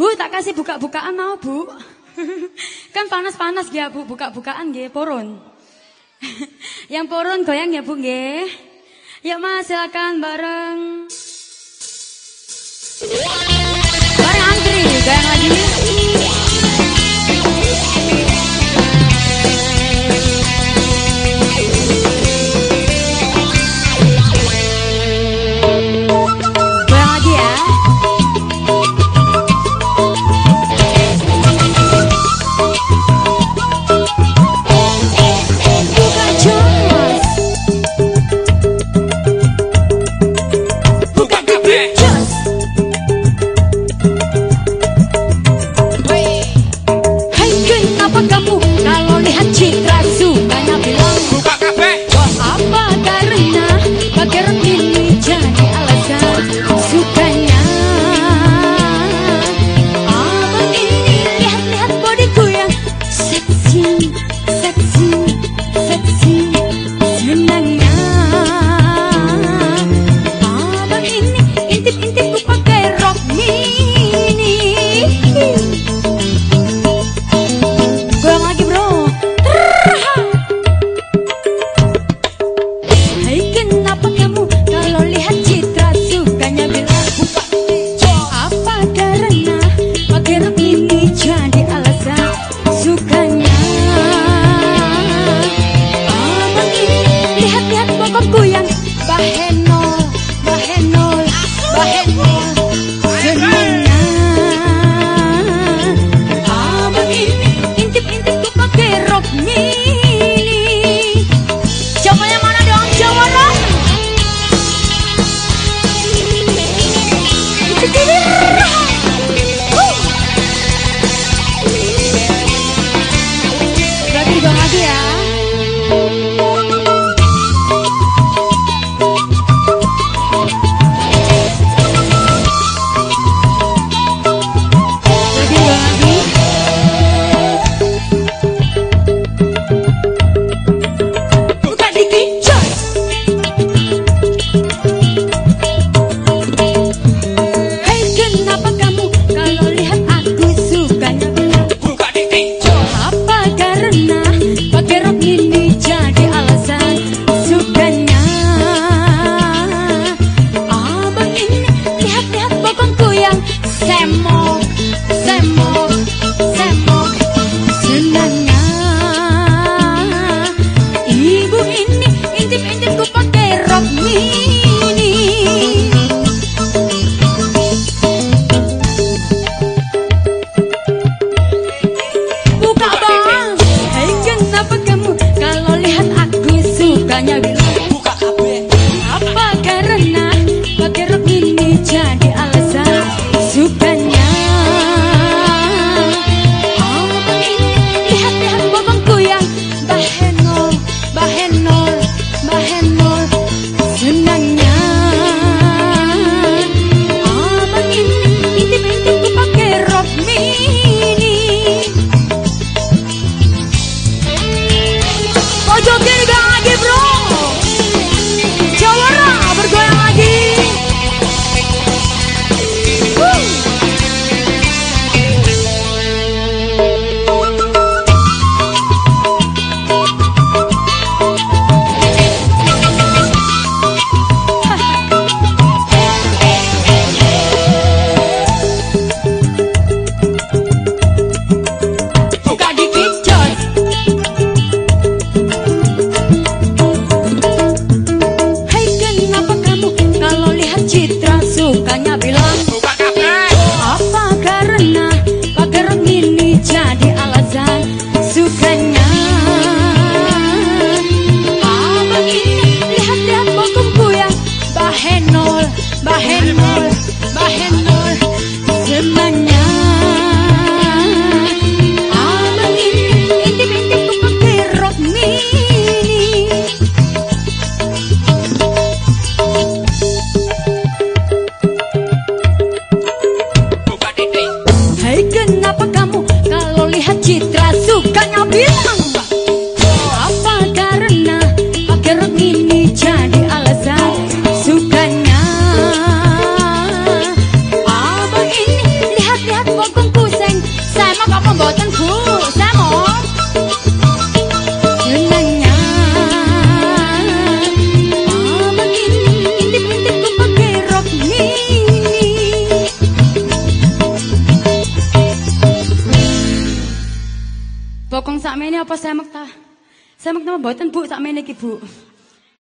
Bu, tak kasih buka-bukaan mau, Bu. kan panas-panas ya, Bu, buka-bukaan nggih, purun. Yang purun goyang ya, Bu nggih. Yuk Mas, silakan bareng. Bareng Bokong sakmene apa semek ta? Semek nama boten Bu sakmene iki Bu.